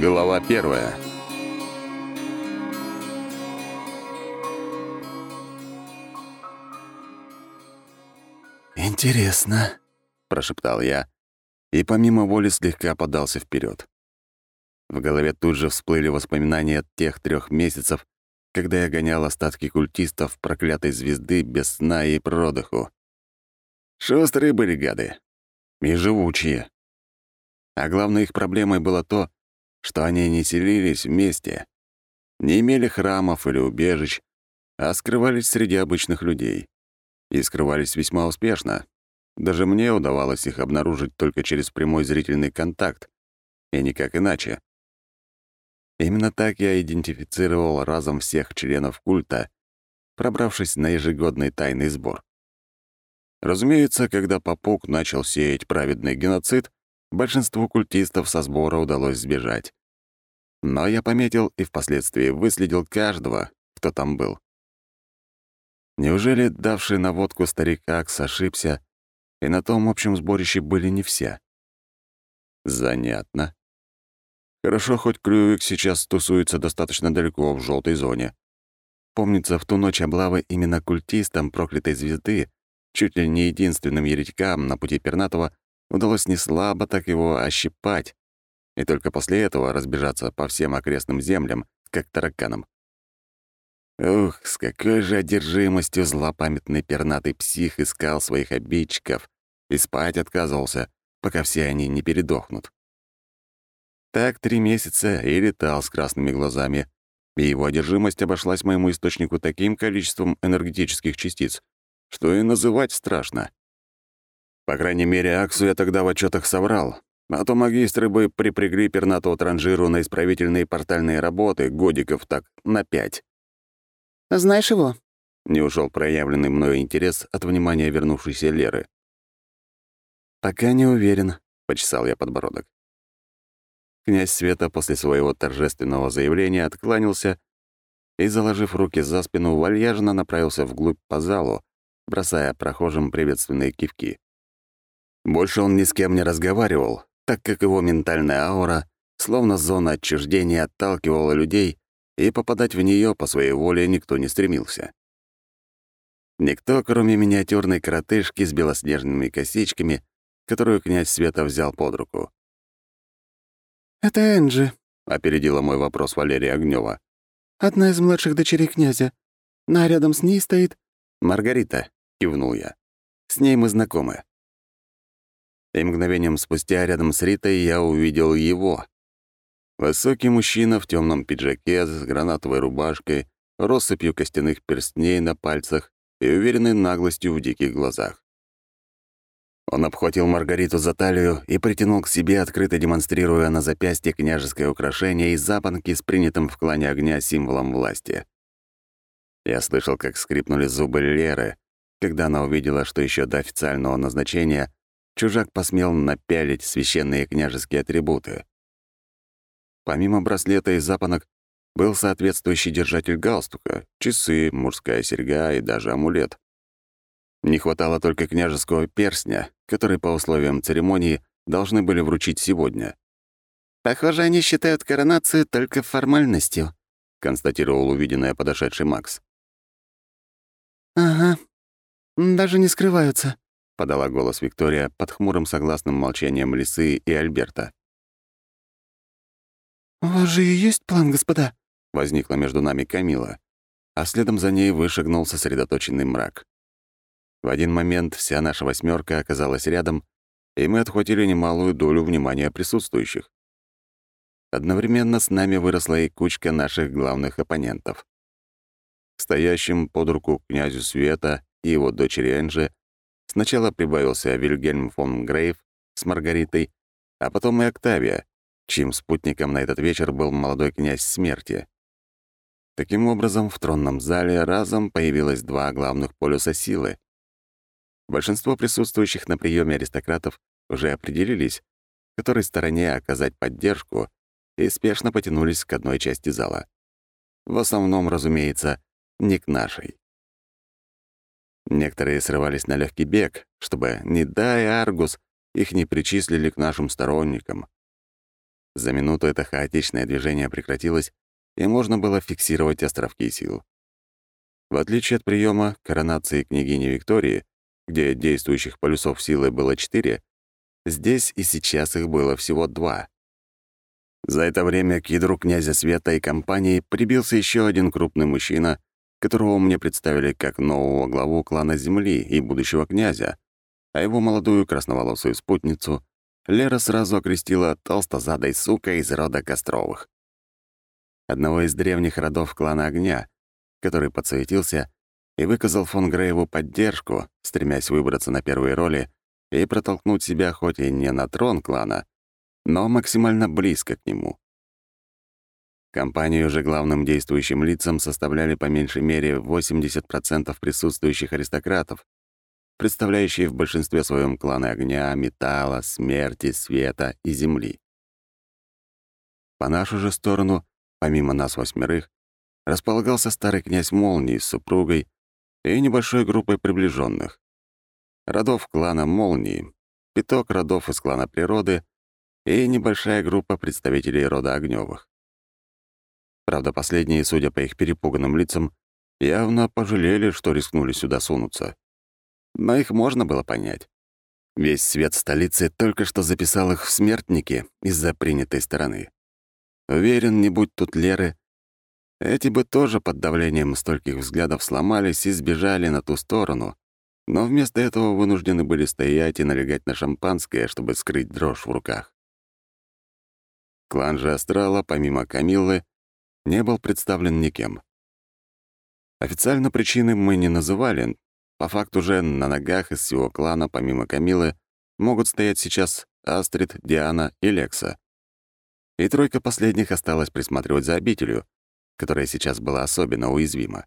Глава первая. «Интересно», — прошептал я, и помимо воли слегка подался вперед. В голове тут же всплыли воспоминания тех трех месяцев, когда я гонял остатки культистов проклятой звезды без сна и продыху. Шустрые были гады. И живучие. А главной их проблемой было то, что они не селились вместе, не имели храмов или убежищ, а скрывались среди обычных людей. И скрывались весьма успешно. Даже мне удавалось их обнаружить только через прямой зрительный контакт, и никак иначе. Именно так я идентифицировал разом всех членов культа, пробравшись на ежегодный тайный сбор. Разумеется, когда Попук начал сеять праведный геноцид, большинству культистов со сбора удалось сбежать. Но я пометил и впоследствии выследил каждого, кто там был. Неужели давший наводку старик Акс ошибся, и на том общем сборище были не все? Занятно. Хорошо, хоть Крювик сейчас тусуется достаточно далеко в желтой зоне. Помнится, в ту ночь облавы именно культистам проклятой звезды, чуть ли не единственным еретикам на пути Пернатова, удалось не слабо так его ощипать, и только после этого разбежаться по всем окрестным землям, как тараканам. Ух, с какой же одержимостью злопамятный пернатый псих искал своих обидчиков и спать отказывался, пока все они не передохнут. Так три месяца и летал с красными глазами, и его одержимость обошлась моему источнику таким количеством энергетических частиц, что и называть страшно. По крайней мере, Аксу я тогда в отчетах соврал, а то магистры бы припрягли пернатого транжиру на исправительные портальные работы годиков так на пять. «Знаешь его?» — не ушел проявленный мною интерес от внимания вернувшейся Леры. «Пока не уверен», — почесал я подбородок. Князь Света после своего торжественного заявления откланялся и, заложив руки за спину, вальяжно направился вглубь по залу, бросая прохожим приветственные кивки. Больше он ни с кем не разговаривал, так как его ментальная аура, словно зона отчуждения, отталкивала людей, и попадать в нее по своей воле никто не стремился. Никто, кроме миниатюрной коротышки с белоснежными косичками, которую князь Света взял под руку. «Это Энджи», — опередила мой вопрос Валерия Огнева. «Одна из младших дочерей князя. На рядом с ней стоит...» «Маргарита», — кивнул я. «С ней мы знакомы». И мгновением спустя рядом с Ритой я увидел его. Высокий мужчина в темном пиджаке с гранатовой рубашкой, россыпью костяных перстней на пальцах и уверенной наглостью в диких глазах. Он обхватил Маргариту за талию и притянул к себе, открыто демонстрируя на запястье княжеское украшение из запонки с принятым в клане огня символом власти. Я слышал, как скрипнули зубы Леры, когда она увидела, что еще до официального назначения чужак посмел напялить священные княжеские атрибуты. Помимо браслета и запонок был соответствующий держатель галстука, часы, мужская серьга и даже амулет. Не хватало только княжеского перстня, который по условиям церемонии должны были вручить сегодня. «Похоже, они считают коронацию только формальностью», — констатировал увиденное подошедший Макс. «Ага, даже не скрываются», подала голос Виктория под хмурым согласным молчанием Лисы и Альберта. «У вас же и есть план, господа?» — возникла между нами Камила, а следом за ней вышагнул сосредоточенный мрак. В один момент вся наша восьмерка оказалась рядом, и мы отхватили немалую долю внимания присутствующих. Одновременно с нами выросла и кучка наших главных оппонентов. Стоящим под руку князю Света и его дочери Энджи Сначала прибавился Вильгельм фон Грейв с Маргаритой, а потом и Октавия, чьим спутником на этот вечер был молодой князь смерти. Таким образом, в тронном зале разом появилось два главных полюса силы. Большинство присутствующих на приеме аристократов уже определились, которой стороне оказать поддержку, и спешно потянулись к одной части зала. В основном, разумеется, не к нашей. Некоторые срывались на легкий бег, чтобы, не дай Аргус, их не причислили к нашим сторонникам. За минуту это хаотичное движение прекратилось, и можно было фиксировать островки сил. В отличие от приема коронации княгини Виктории, где действующих полюсов силы было четыре, здесь и сейчас их было всего два. За это время к ядру князя Света и компании прибился еще один крупный мужчина, которого мне представили как нового главу клана Земли и будущего князя, а его молодую красноволосую спутницу Лера сразу окрестила толстозадой сукой из рода Костровых. Одного из древних родов клана Огня, который подсветился и выказал фон Грейву поддержку, стремясь выбраться на первые роли и протолкнуть себя хоть и не на трон клана, но максимально близко к нему. Компанию же главным действующим лицам составляли по меньшей мере 80% присутствующих аристократов, представляющие в большинстве своем кланы огня, металла, смерти, света и земли. По нашу же сторону, помимо нас восьмерых, располагался старый князь Молнии с супругой и небольшой группой приближенных. Родов клана Молнии, пяток родов из клана Природы и небольшая группа представителей рода Огневых. Правда, последние, судя по их перепуганным лицам, явно пожалели, что рискнули сюда сунуться. Но их можно было понять. Весь свет столицы только что записал их в смертники из-за принятой стороны. Уверен, не будь тут Леры, эти бы тоже под давлением стольких взглядов сломались и сбежали на ту сторону, но вместо этого вынуждены были стоять и налегать на шампанское, чтобы скрыть дрожь в руках. Клан же Астрала, помимо Камиллы, не был представлен никем. Официально причины мы не называли, по факту же на ногах из всего клана, помимо Камилы, могут стоять сейчас Астрид, Диана и Лекса. И тройка последних осталась присматривать за обителью, которая сейчас была особенно уязвима.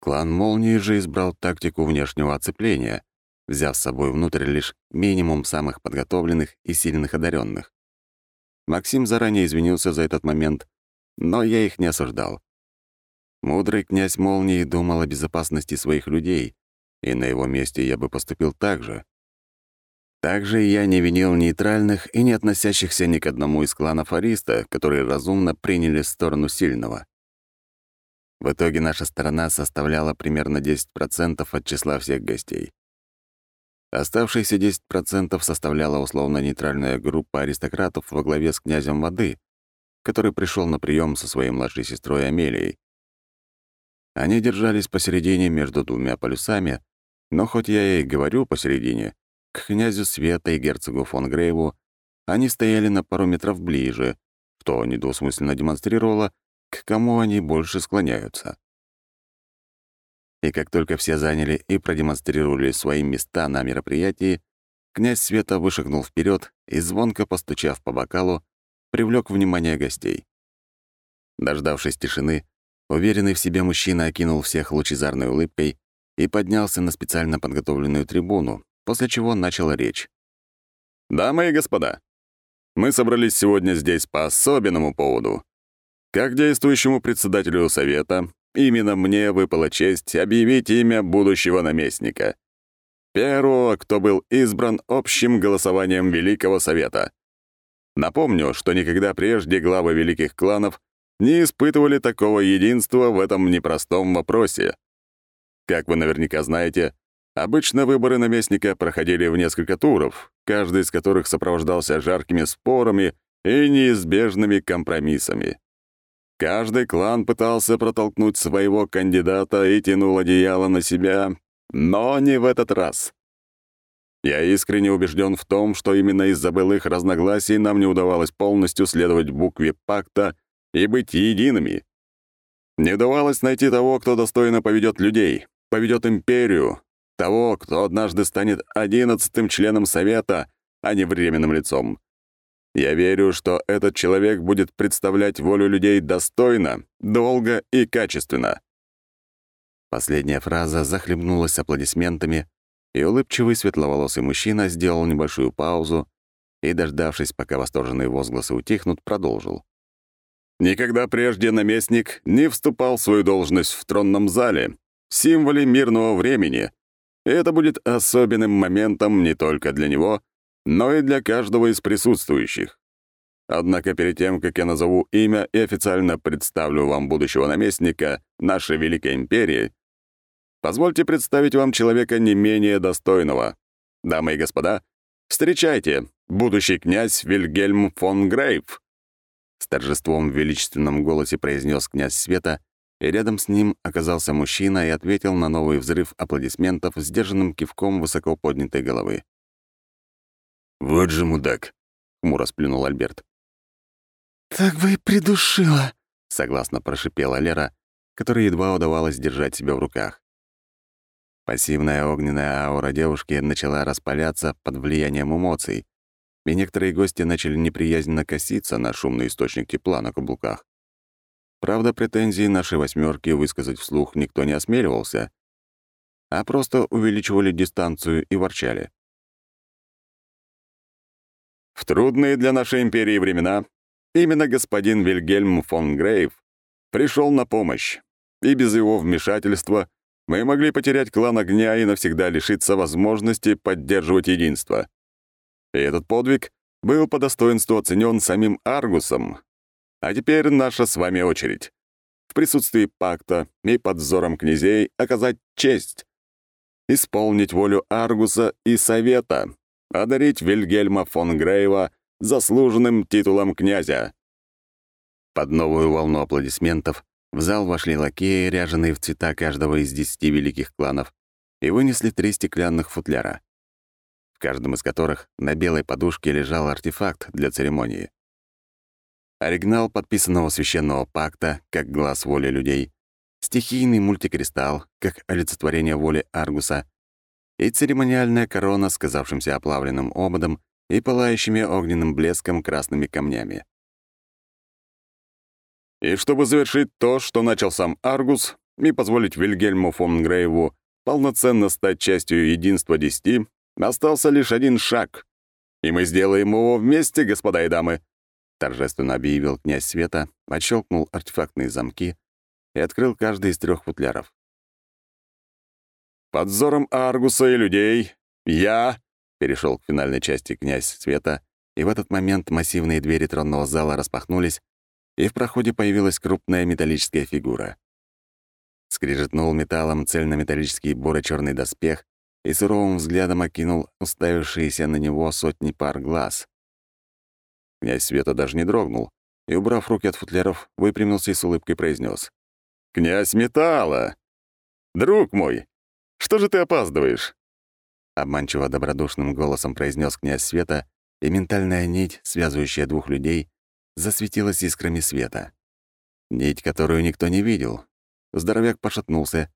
Клан Молнии же избрал тактику внешнего оцепления, взяв с собой внутрь лишь минимум самых подготовленных и сильных одаренных. Максим заранее извинился за этот момент, но я их не осуждал. Мудрый князь Молнии думал о безопасности своих людей, и на его месте я бы поступил так же. Также я не винил нейтральных и не относящихся ни к одному из кланов Ариста, которые разумно приняли сторону сильного. В итоге наша сторона составляла примерно 10% от числа всех гостей. Оставшиеся 10% составляла условно-нейтральная группа аристократов во главе с князем воды, который пришел на прием со своей младшей сестрой Амелией. Они держались посередине между двумя полюсами, но хоть я и говорю посередине, к князю Света и герцогу фон Грейву они стояли на пару метров ближе, что недвусмысленно демонстрировало, к кому они больше склоняются. И как только все заняли и продемонстрировали свои места на мероприятии, князь Света вышагнул вперед и, звонко постучав по бокалу, привлек внимание гостей. Дождавшись тишины, уверенный в себе мужчина окинул всех лучезарной улыбкой и поднялся на специально подготовленную трибуну, после чего начал речь. «Дамы и господа, мы собрались сегодня здесь по особенному поводу. Как действующему председателю Совета, Именно мне выпала честь объявить имя будущего наместника. Первого, кто был избран общим голосованием Великого Совета. Напомню, что никогда прежде главы великих кланов не испытывали такого единства в этом непростом вопросе. Как вы наверняка знаете, обычно выборы наместника проходили в несколько туров, каждый из которых сопровождался жаркими спорами и неизбежными компромиссами. Каждый клан пытался протолкнуть своего кандидата и тянул одеяло на себя, но не в этот раз. Я искренне убежден в том, что именно из-за былых разногласий нам не удавалось полностью следовать букве пакта и быть едиными. Не удавалось найти того, кто достойно поведет людей, поведет империю, того, кто однажды станет одиннадцатым членом Совета, а не временным лицом. Я верю, что этот человек будет представлять волю людей достойно, долго и качественно». Последняя фраза захлебнулась аплодисментами, и улыбчивый светловолосый мужчина сделал небольшую паузу и, дождавшись, пока восторженные возгласы утихнут, продолжил. «Никогда прежде наместник не вступал в свою должность в тронном зале, символе мирного времени, и это будет особенным моментом не только для него, но и для каждого из присутствующих. Однако перед тем, как я назову имя и официально представлю вам будущего наместника нашей Великой Империи, позвольте представить вам человека не менее достойного. Дамы и господа, встречайте, будущий князь Вильгельм фон Грейв!» С торжеством в величественном голосе произнес князь Света, и рядом с ним оказался мужчина и ответил на новый взрыв аплодисментов сдержанным кивком высоко поднятой головы. «Вот же мудак!» — хмуро сплюнул Альберт. «Так бы и придушила», — согласно прошипела Лера, которой едва удавалось держать себя в руках. Пассивная огненная аура девушки начала распаляться под влиянием эмоций, и некоторые гости начали неприязненно коситься на шумный источник тепла на каблуках. Правда, претензии нашей восьмерки высказать вслух никто не осмеливался, а просто увеличивали дистанцию и ворчали. В трудные для нашей империи времена именно господин Вильгельм фон Грейв пришел на помощь, и без его вмешательства мы могли потерять клан огня и навсегда лишиться возможности поддерживать единство. И этот подвиг был по достоинству оценен самим Аргусом. А теперь наша с вами очередь. В присутствии пакта и под взором князей оказать честь. Исполнить волю Аргуса и Совета, одарить Вильгельма фон Грейва заслуженным титулом князя. Под новую волну аплодисментов в зал вошли лакеи, ряженые в цвета каждого из десяти великих кланов, и вынесли три стеклянных футляра каждом из которых на белой подушке лежал артефакт для церемонии. Оригинал подписанного священного пакта, как глаз воли людей, стихийный мультикристалл, как олицетворение воли Аргуса, и церемониальная корона с казавшимся оплавленным ободом и пылающими огненным блеском красными камнями. И чтобы завершить то, что начал сам Аргус, и позволить Вильгельму фон Грейву полноценно стать частью единства десяти, Остался лишь один шаг, и мы сделаем его вместе, господа и дамы», — торжественно объявил князь Света, отщелкнул артефактные замки и открыл каждый из трех футляров. «Под взором Аргуса и людей я...» — перешел к финальной части князь Света, и в этот момент массивные двери тронного зала распахнулись, и в проходе появилась крупная металлическая фигура. Скрежетнул металлом цельнометаллический буро-черный доспех, и суровым взглядом окинул уставившиеся на него сотни пар глаз. Князь Света даже не дрогнул и, убрав руки от футляров, выпрямился и с улыбкой произнес: «Князь Металла! Друг мой, что же ты опаздываешь?» Обманчиво добродушным голосом произнес князь Света, и ментальная нить, связывающая двух людей, засветилась искрами света. Нить, которую никто не видел. Здоровяк пошатнулся,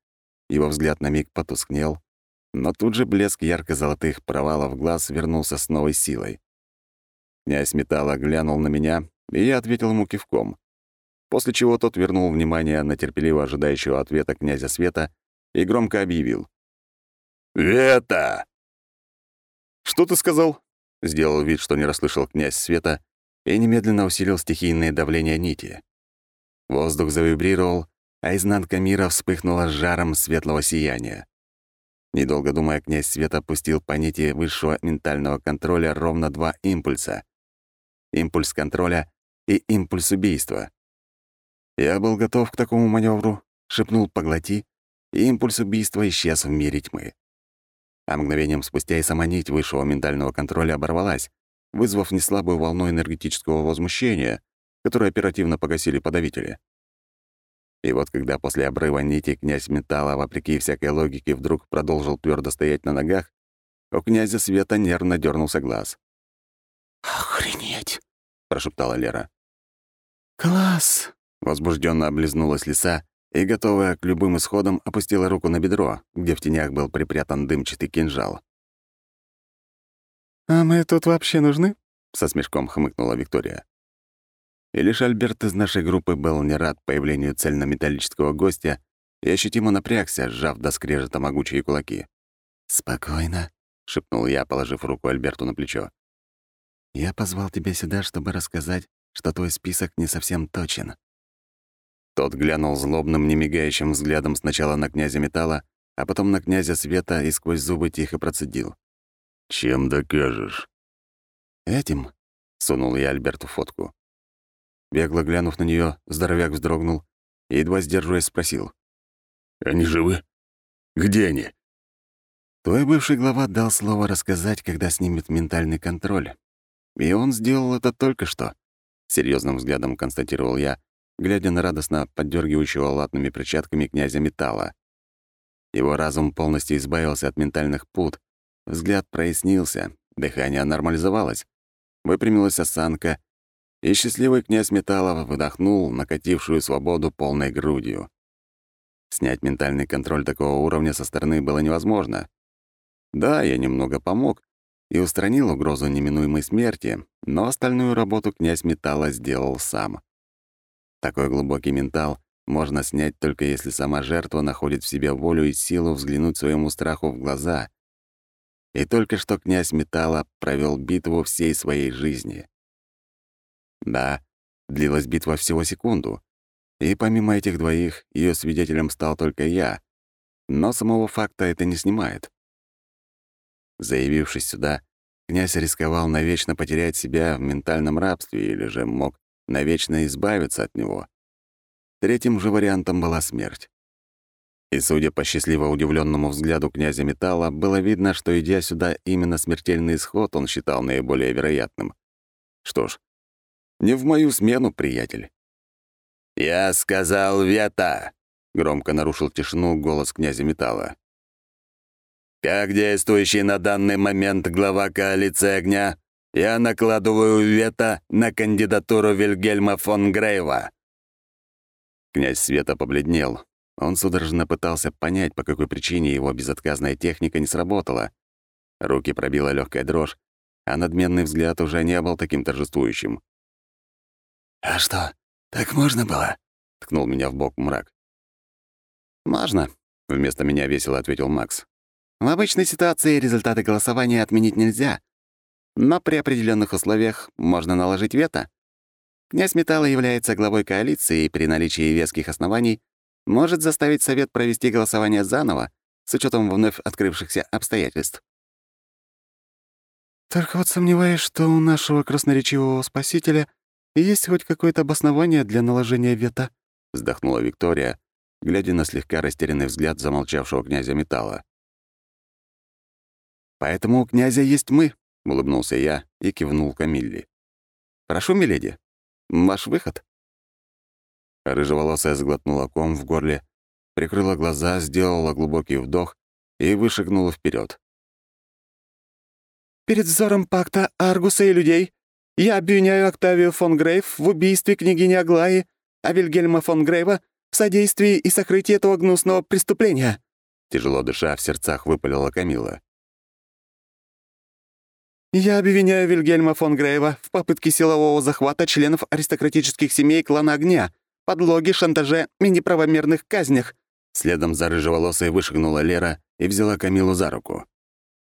его взгляд на миг потускнел, но тут же блеск ярко-золотых провалов глаз вернулся с новой силой. Князь металла глянул на меня, и я ответил ему кивком. После чего тот вернул внимание на терпеливо ожидающего ответа князя Света и громко объявил. «Вета!» «Что ты сказал?» — сделал вид, что не расслышал князь Света, и немедленно усилил стихийное давление нити. Воздух завибрировал, а изнанка мира вспыхнула жаром светлого сияния. Недолго думая, князь Свет опустил по нити высшего ментального контроля ровно два импульса. Импульс контроля и импульс убийства. Я был готов к такому маневру, шепнул «поглоти», и импульс убийства исчез в мире тьмы. А мгновением спустя и сама нить высшего ментального контроля оборвалась, вызвав неслабую волну энергетического возмущения, которую оперативно погасили подавители. И вот когда после обрыва нити князь металла, вопреки всякой логике, вдруг продолжил твердо стоять на ногах, у князя Света нервно дернулся глаз. «Охренеть!» — прошептала Лера. «Класс!» — возбужденно облизнулась лиса и, готовая к любым исходам, опустила руку на бедро, где в тенях был припрятан дымчатый кинжал. «А мы тут вообще нужны?» — со смешком хмыкнула Виктория. И лишь Альберт из нашей группы был не рад появлению цельнометаллического гостя и ощутимо напрягся, сжав до скрежета могучие кулаки. «Спокойно», — шепнул я, положив руку Альберту на плечо. «Я позвал тебя сюда, чтобы рассказать, что твой список не совсем точен». Тот глянул злобным, немигающим взглядом сначала на князя металла, а потом на князя света и сквозь зубы тихо процедил. «Чем докажешь?» «Этим, — сунул я Альберту фотку. Бегло глянув на нее, здоровяк вздрогнул и, едва сдерживаясь, спросил. «Они живы? Где они?» Твой бывший глава дал слово рассказать, когда снимет ментальный контроль. И он сделал это только что. Серьезным взглядом констатировал я, глядя на радостно поддергивающего латными перчатками князя металла. Его разум полностью избавился от ментальных пут, взгляд прояснился, дыхание нормализовалось, выпрямилась осанка, и счастливый князь металла выдохнул накатившую свободу полной грудью. Снять ментальный контроль такого уровня со стороны было невозможно. Да, я немного помог и устранил угрозу неминуемой смерти, но остальную работу князь металла сделал сам. Такой глубокий ментал можно снять только если сама жертва находит в себе волю и силу взглянуть своему страху в глаза. И только что князь металла провел битву всей своей жизни. Да, длилась битва всего секунду, и помимо этих двоих ее свидетелем стал только я, но самого факта это не снимает. Заявившись сюда, князь рисковал навечно потерять себя в ментальном рабстве или же мог навечно избавиться от него. Третьим же вариантом была смерть. И, судя по счастливо удивленному взгляду князя Металла, было видно, что, идя сюда, именно смертельный исход он считал наиболее вероятным. Что ж, не в мою смену, приятель. «Я сказал Вета!» — громко нарушил тишину голос князя Металла. Как действующий на данный момент глава коалиции огня, я накладываю вето на кандидатуру Вильгельма фон Грейва». Князь Света побледнел. Он судорожно пытался понять, по какой причине его безотказная техника не сработала. Руки пробила легкая дрожь, а надменный взгляд уже не был таким торжествующим. «А что, так можно было?» — ткнул меня в бок мрак. «Можно», — вместо меня весело ответил Макс. В обычной ситуации результаты голосования отменить нельзя, но при определенных условиях можно наложить вето. Князь Металла является главой коалиции и при наличии веских оснований может заставить Совет провести голосование заново с учетом вновь открывшихся обстоятельств. «Только вот сомневаюсь, что у нашего красноречивого спасителя есть хоть какое-то обоснование для наложения вето», — вздохнула Виктория, глядя на слегка растерянный взгляд замолчавшего князя Металла. «Поэтому у князя есть мы», — улыбнулся я и кивнул Камилле. «Прошу, миледи, ваш выход». Рыжеволосая сглотнула ком в горле, прикрыла глаза, сделала глубокий вдох и вышагнула вперед. «Перед взором пакта Аргуса и людей я обвиняю Октавию фон Грейв в убийстве княгини Аглаи, а Вильгельма фон Грейва в содействии и сокрытии этого гнусного преступления», тяжело дыша в сердцах выпалила Камила. Я обвиняю Вильгельма фон Грейва в попытке силового захвата членов аристократических семей клана Огня, подлоге, шантаже и неправомерных казнях». Следом за рыжеволосой вышагнула Лера и взяла Камилу за руку.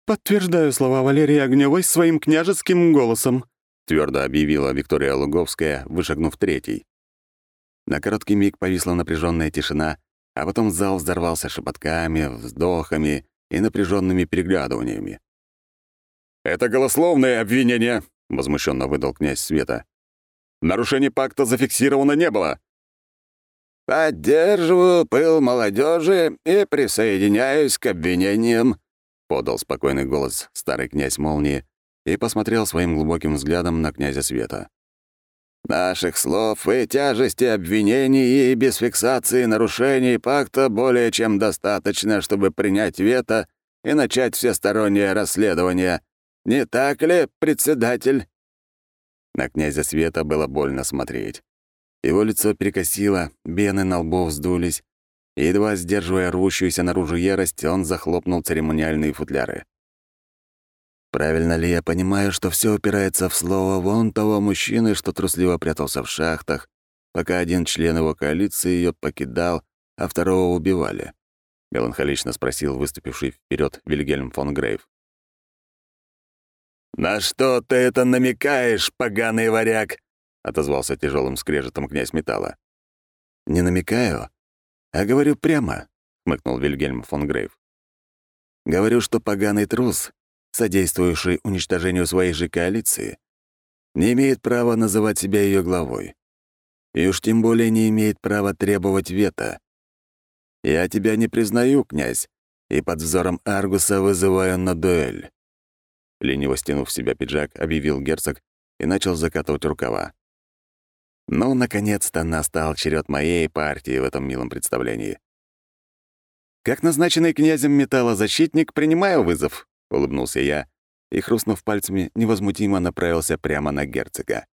«Подтверждаю слова Валерии Огневой своим княжеским голосом», твердо объявила Виктория Луговская, вышагнув третий. На короткий миг повисла напряженная тишина, а потом зал взорвался шепотками, вздохами и напряженными переглядываниями. «Это голословное обвинение», — возмущенно выдал князь Света. «Нарушений пакта зафиксировано не было». «Поддерживаю пыл молодежи и присоединяюсь к обвинениям», — подал спокойный голос старый князь Молнии и посмотрел своим глубоким взглядом на князя Света. «Наших слов и тяжести обвинений и без фиксации нарушений пакта более чем достаточно, чтобы принять вето и начать всестороннее расследование. Не так ли, председатель?» На князя Света было больно смотреть. Его лицо перекосило, бены на лбу вздулись, и, едва сдерживая рвущуюся наружу ярость, он захлопнул церемониальные футляры. «Правильно ли я понимаю, что все упирается в слово вон того мужчины, что трусливо прятался в шахтах, пока один член его коалиции ее покидал, а второго убивали?» — меланхолично спросил выступивший вперед Вильгельм фон Грейв. «На что ты это намекаешь, поганый варяг?» — отозвался тяжелым скрежетом князь металла. «Не намекаю, а говорю прямо», — хмыкнул Вильгельм фон Грейв. «Говорю, что поганый трус, содействующий уничтожению своей же коалиции, не имеет права называть себя ее главой. И уж тем более не имеет права требовать вето. Я тебя не признаю, князь, и под взором Аргуса вызываю на дуэль». Лениво стянув в себя пиджак, объявил герцог и начал закатывать рукава. Ну, наконец-то настал черед моей партии в этом милом представлении. «Как назначенный князем металлозащитник, принимаю вызов», — улыбнулся я и, хрустнув пальцами, невозмутимо направился прямо на герцога.